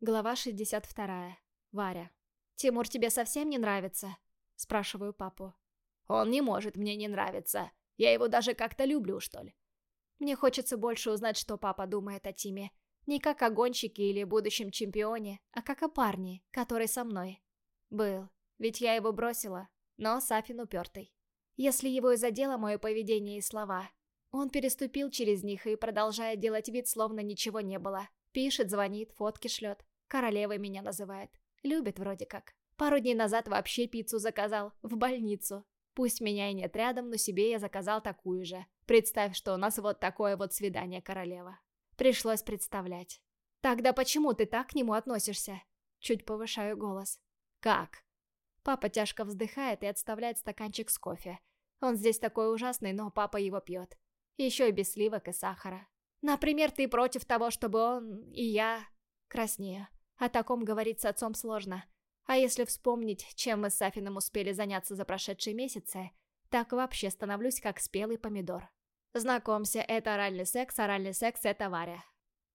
Глава 62. Варя. «Тимур тебе совсем не нравится?» Спрашиваю папу. «Он не может мне не нравиться. Я его даже как-то люблю, что ли». Мне хочется больше узнать, что папа думает о Тиме. Не как о гонщике или будущем чемпионе, а как о парне, который со мной. Был. Ведь я его бросила. Но Сафин упертый. Если его и задело мое поведение и слова, он переступил через них и продолжает делать вид, словно ничего не было. Пишет, звонит, фотки шлет. Королевой меня называет. Любит вроде как. Пару дней назад вообще пиццу заказал. В больницу. Пусть меня и нет рядом, но себе я заказал такую же. Представь, что у нас вот такое вот свидание, королева. Пришлось представлять. «Тогда почему ты так к нему относишься?» Чуть повышаю голос. «Как?» Папа тяжко вздыхает и отставляет стаканчик с кофе. Он здесь такой ужасный, но папа его пьет. Еще и без сливок и сахара. Например, ты против того, чтобы он и я... Краснею. О таком говорить с отцом сложно. А если вспомнить, чем мы с Сафиным успели заняться за прошедшие месяцы, так вообще становлюсь как спелый помидор. Знакомься, это оральный секс, оральный секс — это Варя.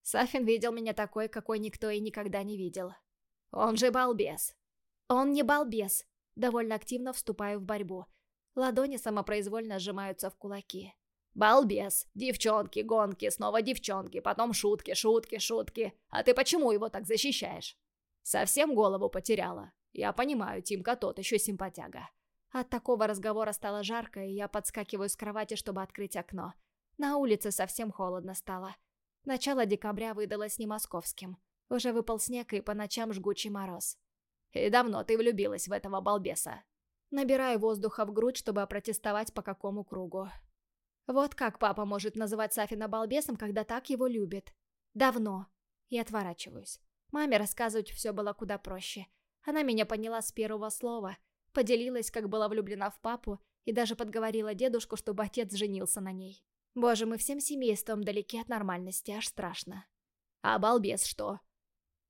Сафин видел меня такой, какой никто и никогда не видел. Он же балбес. Он не балбес. Довольно активно вступаю в борьбу. Ладони самопроизвольно сжимаются в кулаки. Балбес. Девчонки, гонки, снова девчонки, потом шутки, шутки, шутки. А ты почему его так защищаешь? Совсем голову потеряла. Я понимаю, Тимка тот еще симпатяга. От такого разговора стало жарко, и я подскакиваю с кровати, чтобы открыть окно. На улице совсем холодно стало. Начало декабря выдалось не московским. Уже выпал снег и по ночам жгучий мороз. «И давно ты влюбилась в этого балбеса?» Набираю воздуха в грудь, чтобы опротестовать по какому кругу. Вот как папа может называть Сафина балбесом, когда так его любит? Давно. И отворачиваюсь. Маме рассказывать все было куда проще. Она меня поняла с первого слова, поделилась, как была влюблена в папу, и даже подговорила дедушку, чтобы отец женился на ней. Боже, мы всем семейством далеки от нормальности, аж страшно. А балбес что?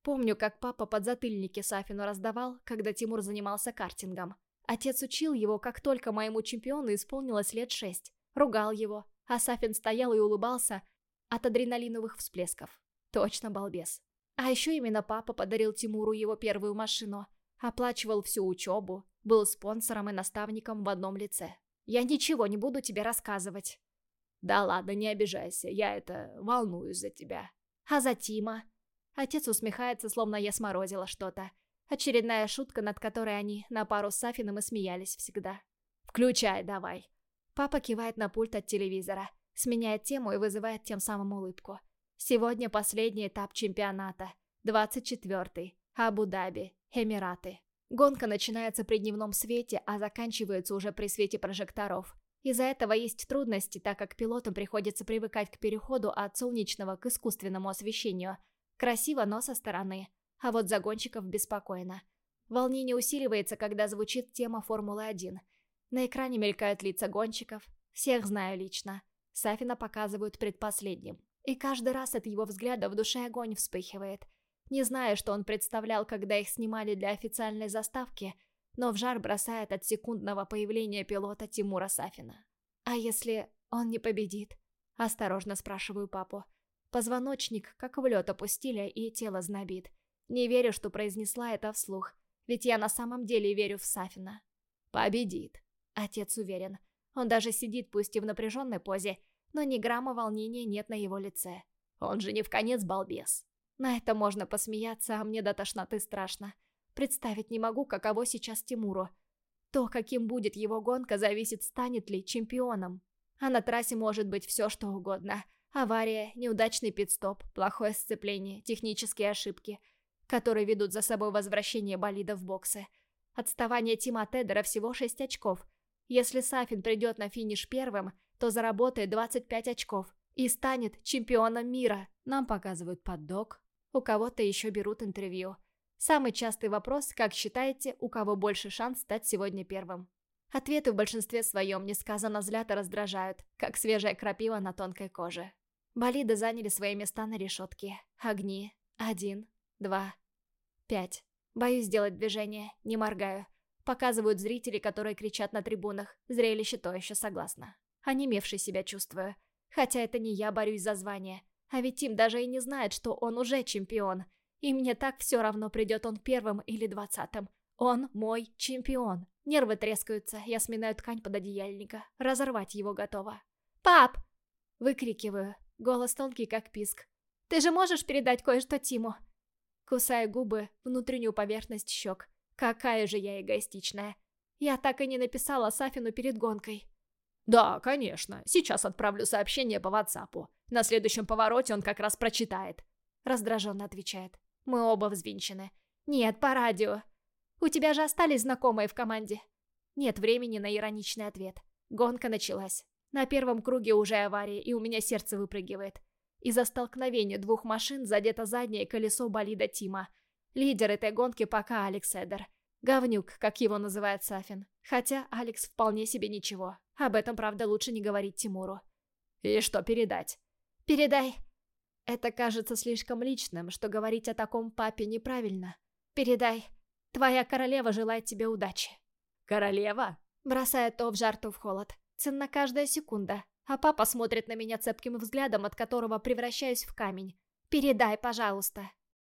Помню, как папа подзатыльники Сафину раздавал, когда Тимур занимался картингом. Отец учил его, как только моему чемпиону исполнилось лет шесть ругал его, а Сафин стоял и улыбался от адреналиновых всплесков. Точно балбес. А еще именно папа подарил Тимуру его первую машину, оплачивал всю учебу, был спонсором и наставником в одном лице. Я ничего не буду тебе рассказывать. Да ладно, не обижайся, я это волнуюсь за тебя. А за Тима? Отец усмехается, словно я сморозила что-то. Очередная шутка, над которой они на пару с Сафиным и смеялись всегда. «Включай давай», Папа кивает на пульт от телевизора, сменяет тему и вызывает тем самым улыбку. Сегодня последний этап чемпионата. 24-й. Абу-Даби. Эмираты. Гонка начинается при дневном свете, а заканчивается уже при свете прожекторов. Из-за этого есть трудности, так как пилотам приходится привыкать к переходу от солнечного к искусственному освещению. Красиво, но со стороны. А вот загонщиков беспокойно. Волнение усиливается, когда звучит тема Формулы-1 – на экране мелькают лица гонщиков. Всех знаю лично. Сафина показывают предпоследним. И каждый раз от его взгляда в душе огонь вспыхивает. Не знаю, что он представлял, когда их снимали для официальной заставки, но в жар бросает от секундного появления пилота Тимура Сафина. «А если он не победит?» – осторожно спрашиваю папу. Позвоночник как в лед опустили, и тело знобит. Не верю, что произнесла это вслух, ведь я на самом деле верю в Сафина. «Победит», Отец уверен. Он даже сидит, пусть и в напряженной позе, но ни грамма волнения нет на его лице. Он же не в конец балбес. На это можно посмеяться, а мне до тошноты страшно. Представить не могу, каково сейчас Тимуру. То, каким будет его гонка, зависит, станет ли чемпионом. А на трассе может быть все, что угодно. Авария, неудачный пидстоп, плохое сцепление, технические ошибки, которые ведут за собой возвращение болида в боксы. Отставание Тима Тедера всего 6 очков, если Сафин придет на финиш первым, то заработает 25 очков и станет чемпионом мира. Нам показывают поддог, у кого-то еще берут интервью. Самый частый вопрос, как считаете, у кого больше шанс стать сегодня первым? Ответы в большинстве своем несказанно злят и раздражают, как свежая крапива на тонкой коже. Болиды заняли свои места на решетке. Огни. Один, два, пять. Боюсь сделать движение, не моргаю. Показывают зрители, которые кричат на трибунах. Зрелище то еще согласно. Онемевший себя чувствую. Хотя это не я борюсь за звание. А ведь Тим даже и не знает, что он уже чемпион. И мне так все равно, придет он первым или двадцатым. Он мой чемпион. Нервы трескаются, я сминаю ткань под одеяльника. Разорвать его готова. «Пап!» Выкрикиваю. Голос тонкий, как писк. «Ты же можешь передать кое-что Тиму?» Кусаю губы, внутреннюю поверхность щек. Какая же я эгоистичная. Я так и не написала Сафину перед гонкой. «Да, конечно. Сейчас отправлю сообщение по ватсапу. На следующем повороте он как раз прочитает». Раздраженно отвечает. Мы оба взвинчены. «Нет, по радио. У тебя же остались знакомые в команде». Нет времени на ироничный ответ. Гонка началась. На первом круге уже авария, и у меня сердце выпрыгивает. Из-за столкновения двух машин задето заднее колесо болида Тима. Лидер этой гонки пока Алекс Эдер. Говнюк, как его называет Сафин. Хотя Алекс вполне себе ничего. Об этом, правда, лучше не говорить Тимуру. И что передать? Передай. Это кажется слишком личным, что говорить о таком папе неправильно. Передай. Твоя королева желает тебе удачи. Королева? Бросает то в жар, то в холод. Ценна каждая секунда. А папа смотрит на меня цепким взглядом, от которого превращаюсь в камень. Передай, пожалуйста.